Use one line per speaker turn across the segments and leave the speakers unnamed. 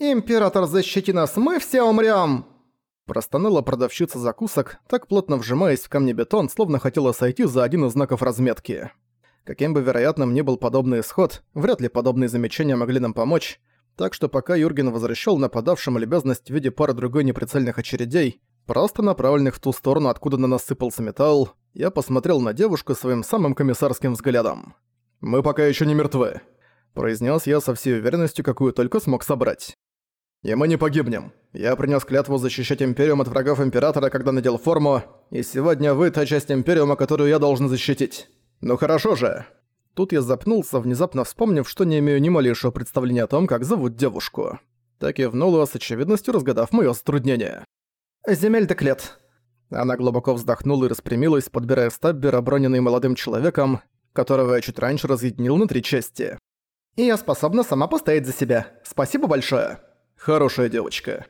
«Император, защити нас, мы все умрём!» Простонала продавщица закусок, так плотно вжимаясь в камни-бетон, словно хотела сойти за один из знаков разметки. Каким бы вероятным ни был подобный исход, вряд ли подобные замечания могли нам помочь, так что пока Юрген возвращал нападавшим любезность в виде пары другой неприцельных очередей, просто направленных в ту сторону, откуда на нас сыпался металл, я посмотрел на девушку своим самым комиссарским взглядом. «Мы пока еще не мертвы», — произнес я со всей уверенностью, какую только смог собрать. «И мы не погибнем. Я принес клятву защищать Империум от врагов Императора, когда надел форму, и сегодня вы та часть Империума, которую я должен защитить. Ну хорошо же!» Тут я запнулся, внезапно вспомнив, что не имею ни малейшего представления о том, как зовут девушку. Так и внула с очевидностью разгадав моё затруднение. «Земель Деклет». Она глубоко вздохнула и распрямилась, подбирая стаббер, оброненный молодым человеком, которого я чуть раньше разъединил на три части. «И я способна сама постоять за себя. Спасибо большое». «Хорошая девочка».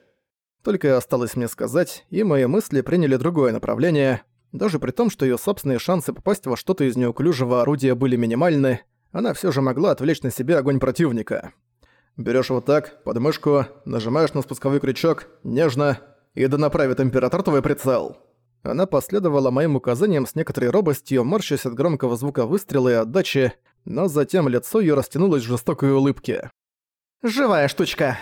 Только осталось мне сказать, и мои мысли приняли другое направление. Даже при том, что её собственные шансы попасть во что-то из неуклюжего орудия были минимальны, она всё же могла отвлечь на себя огонь противника. Берёшь вот так, под мышку, нажимаешь на спусковой крючок, нежно, и да направит император твой прицел. Она последовала моим указаниям с некоторой робостью, морщась от громкого звука выстрела и отдачи, но затем лицо её растянулось в жестокой улыбке. «Живая штучка!»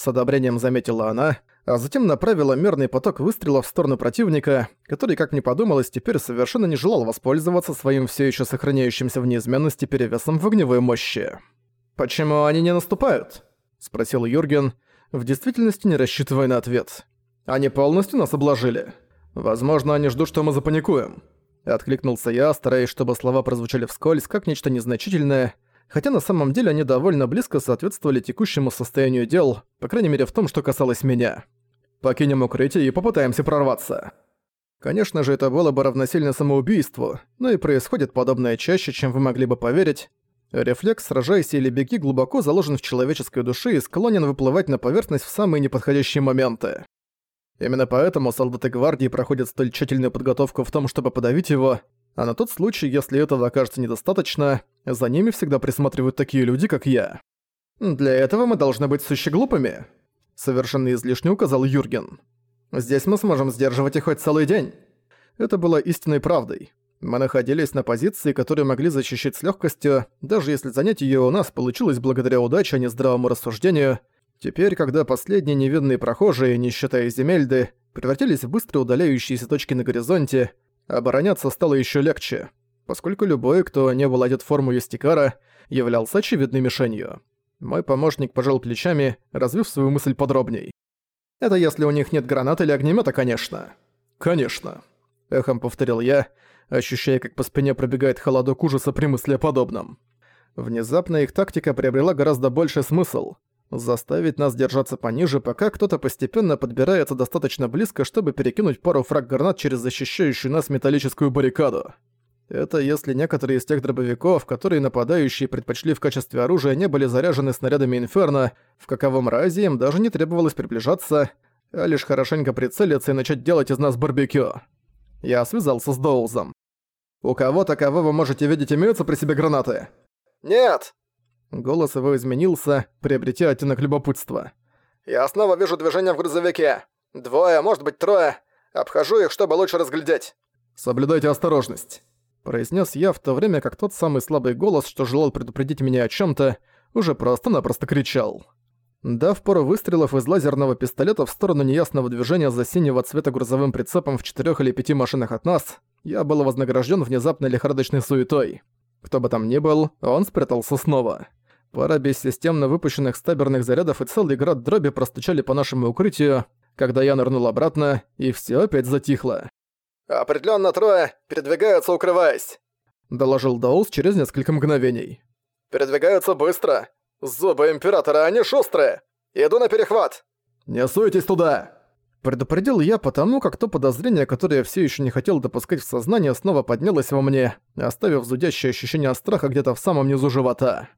С одобрением заметила она, а затем направила мерный поток выстрелов в сторону противника, который, как мне подумалось, теперь совершенно не желал воспользоваться своим все еще сохраняющимся в неизменности перевесом в огневой мощи. «Почему они не наступают?» – спросил Юрген, в действительности не рассчитывая на ответ. «Они полностью нас обложили. Возможно, они ждут, что мы запаникуем». Откликнулся я, стараясь, чтобы слова прозвучали вскользь, как нечто незначительное – хотя на самом деле они довольно близко соответствовали текущему состоянию дел, по крайней мере в том, что касалось меня. Покинем укрытие и попытаемся прорваться. Конечно же, это было бы равносильно самоубийству, но и происходит подобное чаще, чем вы могли бы поверить. Рефлекс «сражайся или беги» глубоко заложен в человеческой душе и склонен выплывать на поверхность в самые неподходящие моменты. Именно поэтому солдаты гвардии проходят столь тщательную подготовку в том, чтобы подавить его, а на тот случай, если этого окажется недостаточно, за ними всегда присматривают такие люди, как я. Для этого мы должны быть сущеглупыми. Совершенно излишне указал Юрген. Здесь мы сможем сдерживать их хоть целый день. Это было истинной правдой. Мы находились на позиции, которую могли защищать с легкостью, даже если занять ее у нас получилось благодаря удаче, а не здравому рассуждению. Теперь, когда последние невинные прохожие, не считая земельды, превратились в быстро удаляющиеся точки на горизонте, обороняться стало еще легче, поскольку любой, кто не был одет в форму Юстикара, являлся очевидной мишенью. Мой помощник пожал плечами, развив свою мысль подробней. «Это если у них нет гранат или огнемета, конечно». «Конечно», — эхом повторил я, ощущая, как по спине пробегает холодок ужаса при мысли о подобном. Внезапно их тактика приобрела гораздо больший смысл — Заставить нас держаться пониже, пока кто-то постепенно подбирается достаточно близко, чтобы перекинуть пару фраг-гранат через защищающую нас металлическую баррикаду. Это если некоторые из тех дробовиков, которые нападающие предпочли в качестве оружия, не были заряжены снарядами Инферно, в каковом разе им даже не требовалось приближаться, а лишь хорошенько прицелиться и начать делать из нас барбекю. Я связался с Доузом. «У кого такового можете видеть имеются при себе гранаты?» «Нет!» Голос его изменился, приобретя оттенок любопытства. «Я снова вижу движение в грузовике. Двое, может быть трое. Обхожу их, чтобы лучше разглядеть». «Соблюдайте осторожность», — произнес я, в то время как тот самый слабый голос, что желал предупредить меня о чем то уже просто-напросто кричал. Дав пару выстрелов из лазерного пистолета в сторону неясного движения за синего цвета грузовым прицепом в четырех или пяти машинах от нас, я был вознагражден внезапной лихорадочной суетой. Кто бы там ни был, он спрятался снова. Пара бессистемно выпущенных стаберных зарядов и целый град дроби простучали по нашему укрытию, когда я нырнул обратно, и все опять затихло. «Определённо трое, передвигаются, укрываясь», — доложил Даус через несколько мгновений. «Передвигаются быстро. Зубы Императора, они шустрые. Иду на перехват». «Не суетесь туда!» Предупредил я потому, как то подозрение, которое я все еще не хотел допускать в сознание, снова поднялось во мне, оставив зудящее ощущение страха где-то в самом низу живота.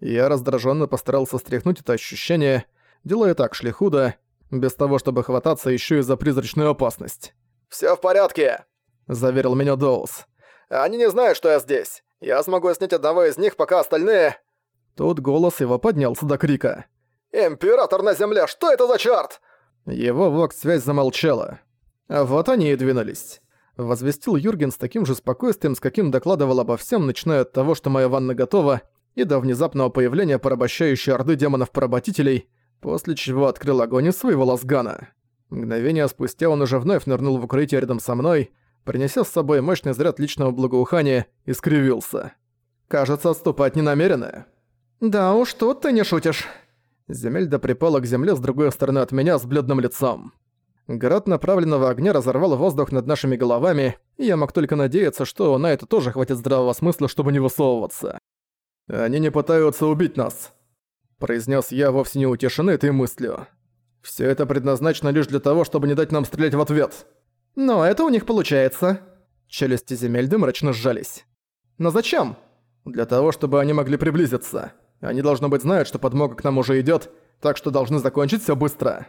Я раздраженно постарался стряхнуть это ощущение. Дела и так шли худо, без того, чтобы хвататься еще и за призрачную опасность. Все в порядке», — заверил меня Доус. «Они не знают, что я здесь. Я смогу снять одного из них, пока остальные...» Тут голос его поднялся до крика. «Император на земле, что это за чёрт?» Его вокс-связь замолчала. А вот они и двинулись. Возвестил Юрген с таким же спокойствием, с каким докладывал обо всем, начиная от того, что моя ванна готова, и до внезапного появления порабощающей орды демонов-поработителей, после чего открыл огонь из своего лазгана. Мгновение спустя он уже вновь нырнул в укрытие рядом со мной, принеся с собой мощный заряд личного благоухания, и скривился. «Кажется, отступать не намерены». «Да уж, тут ты не шутишь». Земельда припала к земле с другой стороны от меня с бледным лицом. Град направленного огня разорвал воздух над нашими головами, и я мог только надеяться, что на это тоже хватит здравого смысла, чтобы не высовываться. «Они не пытаются убить нас», — произнес я вовсе не утешенный этой мыслью. Все это предназначено лишь для того, чтобы не дать нам стрелять в ответ. Но это у них получается». Челюсти Земельды мрачно сжались. «Но зачем?» «Для того, чтобы они могли приблизиться». Они, должно быть, знают, что подмога к нам уже идёт, так что должны закончить всё быстро».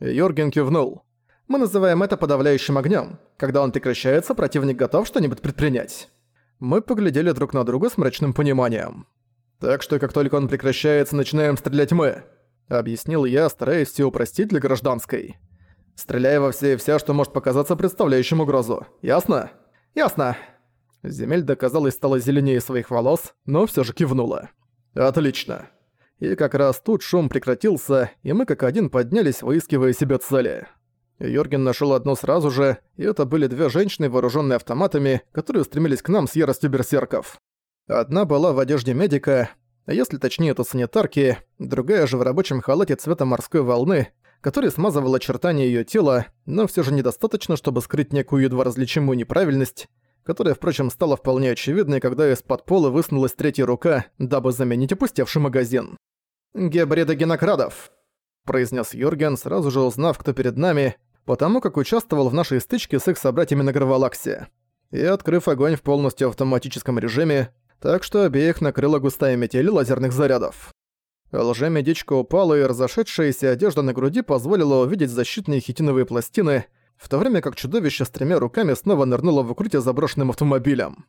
Йорген кивнул. «Мы называем это подавляющим огнём. Когда он прекращается, противник готов что-нибудь предпринять». Мы поглядели друг на друга с мрачным пониманием. «Так что, как только он прекращается, начинаем стрелять мы», — объяснил я, стараясь всё упростить для гражданской. «Стреляя во все и вся, что может показаться представляющим угрозу. Ясно?» «Ясно». Земель доказалась стала зеленее своих волос, но всё же кивнула. «Отлично». И как раз тут шум прекратился, и мы как один поднялись, выискивая себе цели. Йорген нашел одну сразу же, и это были две женщины, вооруженные автоматами, которые устремились к нам с яростью берсерков. Одна была в одежде медика, а если точнее, то санитарки, другая же в рабочем халате цвета морской волны, который смазывал очертания ее тела, но все же недостаточно, чтобы скрыть некую едва различимую неправильность, которая, впрочем, стала вполне очевидной, когда из-под пола высунулась третья рука, дабы заменить опустевший магазин. «Гебрида генокрадов», — произнес Юрген, сразу же узнав, кто перед нами, потому как участвовал в нашей стычке с их собратьями на Гравалаксе. И открыв огонь в полностью автоматическом режиме, так что обеих накрыла густая метель лазерных зарядов. Лже-медичка упала, и разошедшаяся одежда на груди позволила увидеть защитные хитиновые пластины — в то время как чудовище с тремя руками снова нырнуло в укрытие заброшенным автомобилем.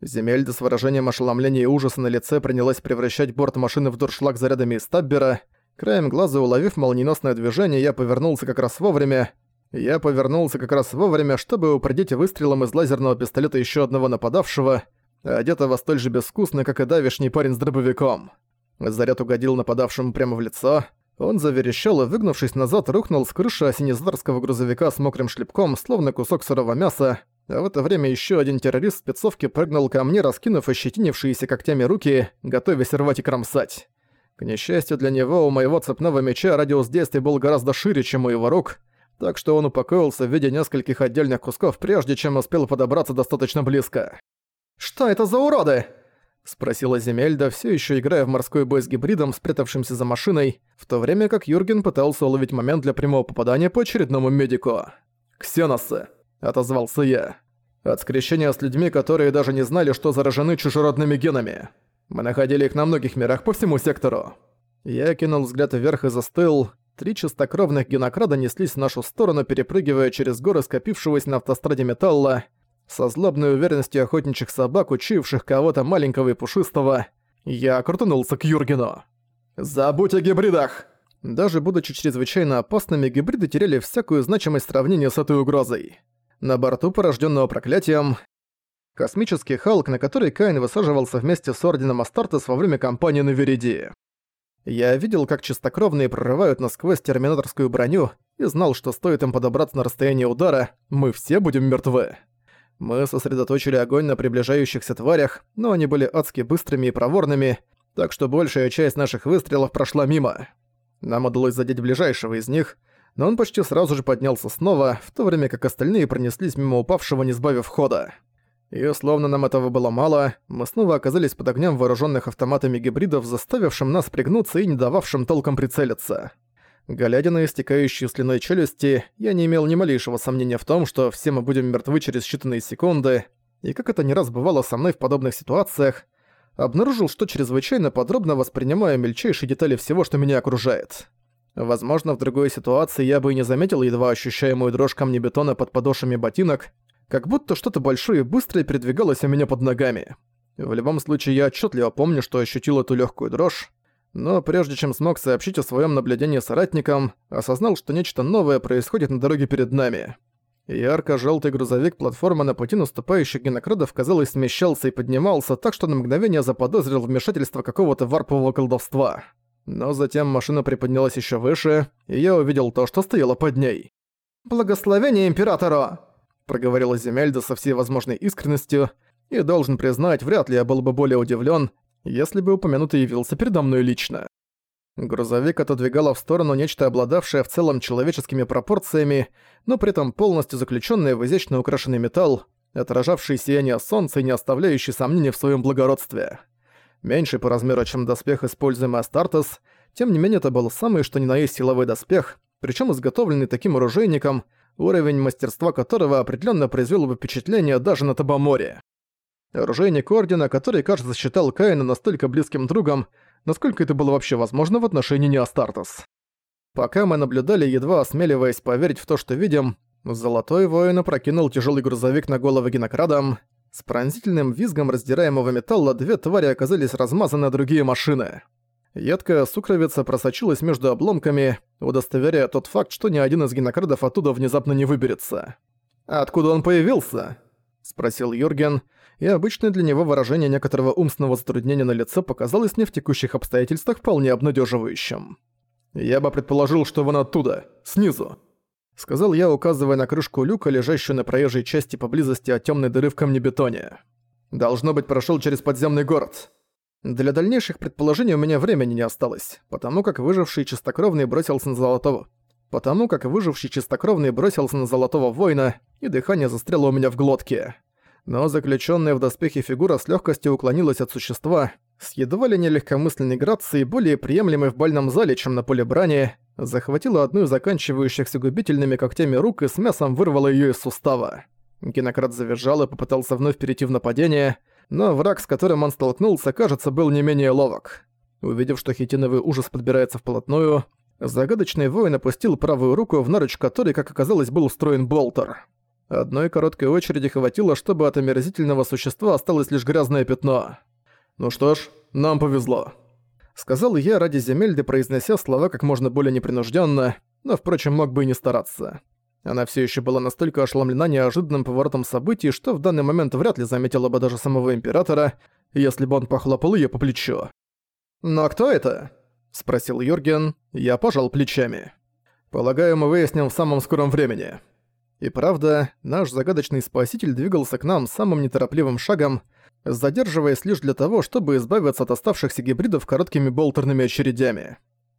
Земельда с выражением ошеломления и ужаса на лице принялась превращать борт машины в дуршлаг зарядами из таббера. Краем глаза уловив молниеносное движение, я повернулся как раз вовремя. Я повернулся как раз вовремя, чтобы упредить выстрелом из лазерного пистолета еще одного нападавшего, одетого столь же безвкусно, как и давишний парень с дробовиком. Заряд угодил нападавшему прямо в лицо. Он заверещал и, выгнувшись назад, рухнул с крыши осениздарского грузовика с мокрым шлепком, словно кусок сырого мяса, а в это время еще один террорист в спецовке прыгнул ко мне, раскинув ощетинившиеся когтями руки, готовясь рвать и кромсать. К несчастью для него, у моего цепного меча радиус действия был гораздо шире, чем у его рук, так что он упокоился в виде нескольких отдельных кусков, прежде чем успел подобраться достаточно близко. «Что это за уроды?» — спросила Земельда, все еще играя в морской бой с гибридом, спрятавшимся за машиной, в то время как Юрген пытался уловить момент для прямого попадания по очередному медику. «Ксеносы», — отозвался я. «От скрещения с людьми, которые даже не знали, что заражены чужеродными генами. Мы находили их на многих мирах по всему сектору». Я кинул взгляд вверх и застыл. Три чистокровных генокрада неслись в нашу сторону, перепрыгивая через горы скопившегося на автостраде металла, со злобной уверенностью охотничьих собак, учивших кого-то маленького и пушистого, я крутанулся к Юргену. «Забудь о гибридах!» Даже будучи чрезвычайно опасными, гибриды теряли всякую значимость в сравнении с этой угрозой. На борту, порожденного проклятием, космический Халк, на который Каин высаживался вместе с Орденом Астартес во время кампании на Веридии. Я видел, как чистокровные прорывают насквозь терминаторскую броню и знал, что стоит им подобраться на расстояние удара, мы все будем мертвы. Мы сосредоточили огонь на приближающихся тварях, но они были адски быстрыми и проворными, так что большая часть наших выстрелов прошла мимо. Нам удалось задеть ближайшего из них, но он почти сразу же поднялся снова, в то время как остальные пронеслись мимо упавшего, не сбавив хода. И словно нам этого было мало, мы снова оказались под огнем вооруженных автоматами гибридов, заставившим нас пригнуться и не дававшим толком прицелиться. Глядя на истекающие слюной челюсти, я не имел ни малейшего сомнения в том, что все мы будем мертвы через считанные секунды, и как это не раз бывало со мной в подобных ситуациях, обнаружил, что чрезвычайно подробно воспринимаю мельчайшие детали всего, что меня окружает. Возможно, в другой ситуации я бы и не заметил едва ощущаемую дрожь камнебетона под подошвами ботинок, как будто что-то большое и быстрое передвигалось у меня под ногами. В любом случае, я отчетливо помню, что ощутил эту легкую дрожь, но прежде чем смог сообщить о своем наблюдении соратникам, осознал, что нечто новое происходит на дороге перед нами. Ярко-желтый грузовик платформа на пути наступающих генокрадов, казалось, смещался и поднимался, так что на мгновение заподозрил вмешательство какого-то варпового колдовства. Но затем машина приподнялась еще выше, и я увидел то, что стояло под ней. «Благословение Императору!» — проговорила Земельда со всей возможной искренностью, и, должен признать, вряд ли я был бы более удивлен, если бы упомянутый явился передо мной лично. Грузовик отодвигало в сторону нечто обладавшее в целом человеческими пропорциями, но при этом полностью заключенное в изящно украшенный металл, отражавший сияние солнца и не оставляющий сомнений в своем благородстве. Меньший по размеру, чем доспех, используемый Астартес, тем не менее это был самый что ни на есть силовой доспех, причем изготовленный таким оружейником, уровень мастерства которого определенно произвел бы впечатление даже на Табаморе. Оружейник Ордена, который, кажется, считал Каина настолько близким другом, насколько это было вообще возможно в отношении Неостартес. Пока мы наблюдали, едва осмеливаясь поверить в то, что видим, Золотой воин опрокинул тяжелый грузовик на голову генокрадам. С пронзительным визгом раздираемого металла две твари оказались размазаны на другие машины. Едкая сукровица просочилась между обломками, удостоверяя тот факт, что ни один из генокрадов оттуда внезапно не выберется. «Откуда он появился?» — спросил Юрген, и обычное для него выражение некоторого умственного затруднения на лице показалось мне в текущих обстоятельствах вполне обнадеживающим. «Я бы предположил, что вон оттуда, снизу», — сказал я, указывая на крышку люка, лежащую на проезжей части поблизости от темной дыры в камнебетоне. «Должно быть, прошел через подземный город». Для дальнейших предположений у меня времени не осталось, потому как выживший чистокровный бросился на золотого... Потому как выживший чистокровный бросился на золотого воина, и дыхание застряло у меня в глотке но заключенная в доспехе фигура с легкостью уклонилась от существа, с едва ли не легкомысленной грацией, более приемлемой в бальном зале, чем на поле брани, захватила одну из заканчивающихся губительными когтями рук и с мясом вырвала ее из сустава. Генократ завизжал и попытался вновь перейти в нападение, но враг, с которым он столкнулся, кажется, был не менее ловок. Увидев, что хитиновый ужас подбирается вплотную, загадочный воин опустил правую руку, в наруч которой, как оказалось, был устроен болтер. Одной короткой очереди хватило, чтобы от омерзительного существа осталось лишь грязное пятно. «Ну что ж, нам повезло», — сказал я ради Земельды, произнося слова как можно более непринужденно, но, впрочем, мог бы и не стараться. Она все еще была настолько ошеломлена неожиданным поворотом событий, что в данный момент вряд ли заметила бы даже самого Императора, если бы он похлопал ее по плечу. «Но кто это?» — спросил Юрген. Я пожал плечами. «Полагаю, мы выясним в самом скором времени». И правда, наш загадочный спаситель двигался к нам самым неторопливым шагом, задерживаясь лишь для того, чтобы избавиться от оставшихся гибридов короткими болтерными очередями.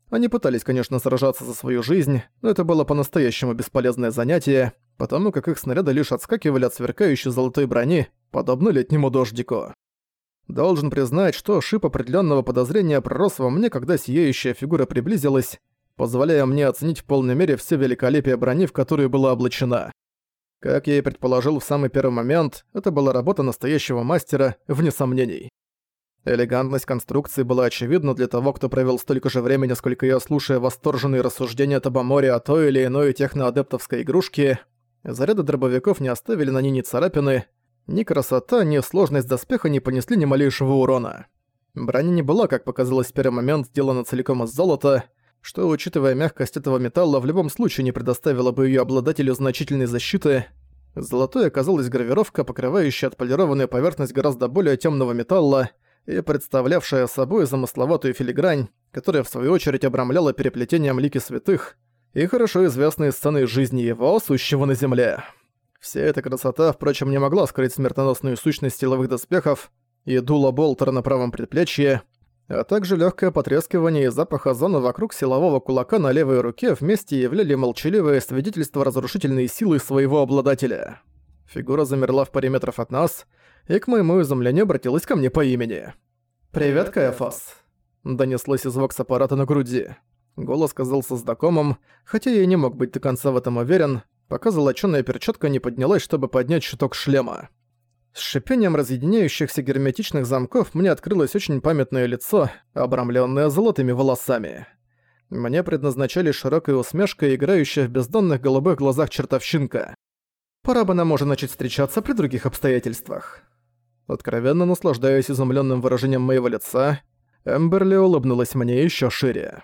Они пытались, конечно, сражаться за свою жизнь, но это было по-настоящему бесполезное занятие, потому как их снаряды лишь отскакивали от сверкающей золотой брони, подобно летнему дождику. Должен признать, что шип определенного подозрения пророс во мне, когда сияющая фигура приблизилась, позволяя мне оценить в полной мере все великолепие брони, в которую была облачена. Как я и предположил в самый первый момент, это была работа настоящего мастера, вне сомнений. Элегантность конструкции была очевидна для того, кто провел столько же времени, сколько я, слушая восторженные рассуждения Табамори о той или иной техноадептовской игрушке. Заряды дробовиков не оставили на ней ни царапины, ни красота, ни сложность доспеха не понесли ни малейшего урона. Броня не была, как показалось в первый момент, сделана целиком из золота, что, учитывая мягкость этого металла, в любом случае не предоставило бы ее обладателю значительной защиты. Золотой оказалась гравировка, покрывающая отполированную поверхность гораздо более темного металла и представлявшая собой замысловатую филигрань, которая в свою очередь обрамляла переплетением лики святых и хорошо известные сцены жизни его, сущего на земле. Вся эта красота, впрочем, не могла скрыть смертоносную сущность силовых доспехов и дуло болтера на правом предплечье, а также легкое потрескивание и запах озона вокруг силового кулака на левой руке вместе являли молчаливое свидетельство разрушительной силы своего обладателя. Фигура замерла в паре метров от нас, и к моему изумлению обратилась ко мне по имени. «Привет, Каэфас», — донеслось из вокс-аппарата на груди. Голос казался знакомым, хотя я и не мог быть до конца в этом уверен, пока золочёная перчатка не поднялась, чтобы поднять щиток шлема. С шипением разъединяющихся герметичных замков мне открылось очень памятное лицо, обрамленное золотыми волосами. Мне предназначали широкая усмешка, играющая в бездонных голубых глазах чертовщинка. Пора бы нам уже начать встречаться при других обстоятельствах. Откровенно наслаждаясь изумленным выражением моего лица, Эмберли улыбнулась мне еще шире.